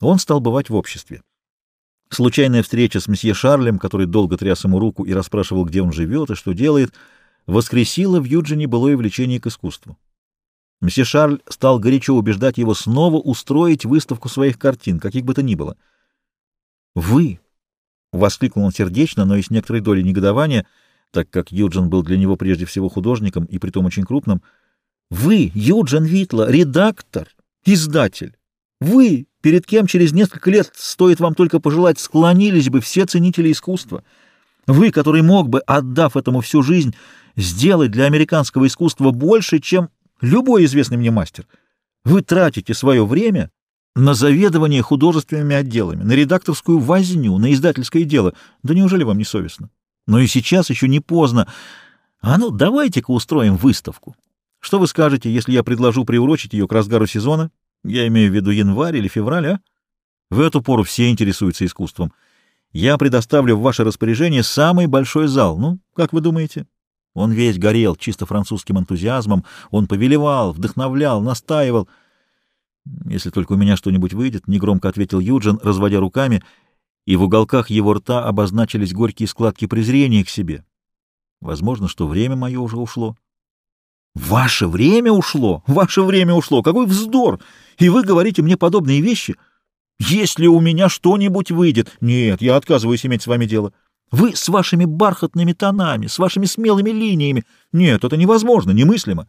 Он стал бывать в обществе. Случайная встреча с месье Шарлем, который долго тряс ему руку и расспрашивал, где он живет и что делает, воскресила в Юджине былое влечение к искусству. Месье Шарль стал горячо убеждать его снова устроить выставку своих картин, каких бы то ни было. «Вы!» — воскликнул он сердечно, но и с некоторой долей негодования, так как Юджин был для него прежде всего художником, и притом очень крупным. «Вы, Юджин Витла, редактор, издатель! Вы, перед кем через несколько лет, стоит вам только пожелать, склонились бы все ценители искусства! Вы, который мог бы, отдав этому всю жизнь, сделать для американского искусства больше, чем любой известный мне мастер. Вы тратите свое время на заведование художественными отделами, на редакторскую возню, на издательское дело. Да неужели вам не совестно? Но и сейчас еще не поздно. А ну, давайте-ка устроим выставку. Что вы скажете, если я предложу приурочить ее к разгару сезона? Я имею в виду январь или февраль, а? В эту пору все интересуются искусством. Я предоставлю в ваше распоряжение самый большой зал. Ну, как вы думаете? Он весь горел чисто французским энтузиазмом, он повелевал, вдохновлял, настаивал. «Если только у меня что-нибудь выйдет», — негромко ответил Юджин, разводя руками, и в уголках его рта обозначились горькие складки презрения к себе. Возможно, что время мое уже ушло. «Ваше время ушло! Ваше время ушло! Какой вздор! И вы говорите мне подобные вещи? Если у меня что-нибудь выйдет... Нет, я отказываюсь иметь с вами дело». Вы с вашими бархатными тонами, с вашими смелыми линиями. Нет, это невозможно, немыслимо.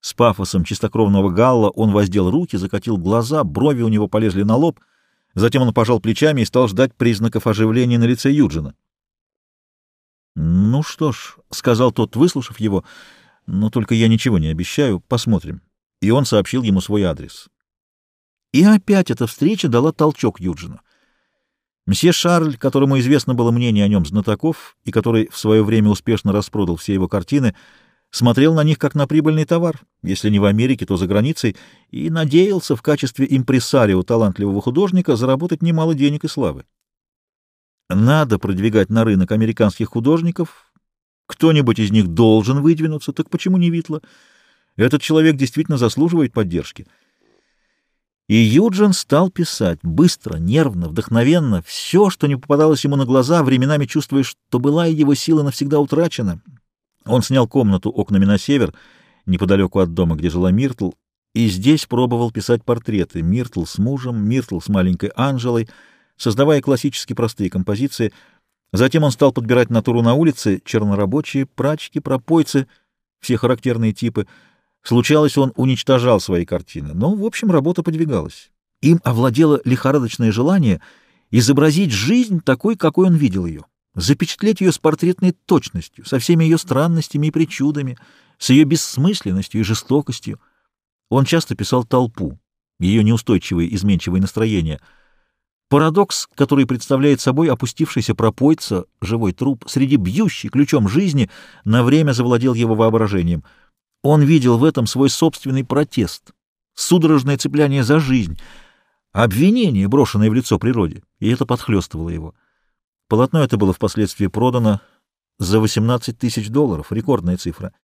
С пафосом чистокровного галла он воздел руки, закатил глаза, брови у него полезли на лоб. Затем он пожал плечами и стал ждать признаков оживления на лице Юджина. «Ну что ж», — сказал тот, выслушав его, — «но только я ничего не обещаю, посмотрим». И он сообщил ему свой адрес. И опять эта встреча дала толчок Юджину. Мсье Шарль, которому известно было мнение о нем знатоков и который в свое время успешно распродал все его картины, смотрел на них как на прибыльный товар, если не в Америке, то за границей, и надеялся в качестве импресарио талантливого художника заработать немало денег и славы. Надо продвигать на рынок американских художников, кто-нибудь из них должен выдвинуться, так почему не Витла? Этот человек действительно заслуживает поддержки — и Юджин стал писать, быстро, нервно, вдохновенно, все, что не попадалось ему на глаза, временами чувствуя, что была его сила навсегда утрачена. Он снял комнату окнами на север, неподалеку от дома, где жила Миртл, и здесь пробовал писать портреты Миртл с мужем, Миртл с маленькой Анжелой, создавая классически простые композиции. Затем он стал подбирать натуру на улице, чернорабочие, прачки, пропойцы, все характерные типы — Случалось, он уничтожал свои картины, но, в общем, работа подвигалась. Им овладело лихорадочное желание изобразить жизнь такой, какой он видел ее, запечатлеть ее с портретной точностью, со всеми ее странностями и причудами, с ее бессмысленностью и жестокостью. Он часто писал толпу, ее неустойчивые изменчивые настроения. Парадокс, который представляет собой опустившийся пропойца, живой труп, среди бьющей ключом жизни, на время завладел его воображением — он видел в этом свой собственный протест, судорожное цепляние за жизнь, обвинение, брошенное в лицо природе, и это подхлестывало его. Полотно это было впоследствии продано за 18 тысяч долларов, рекордная цифра —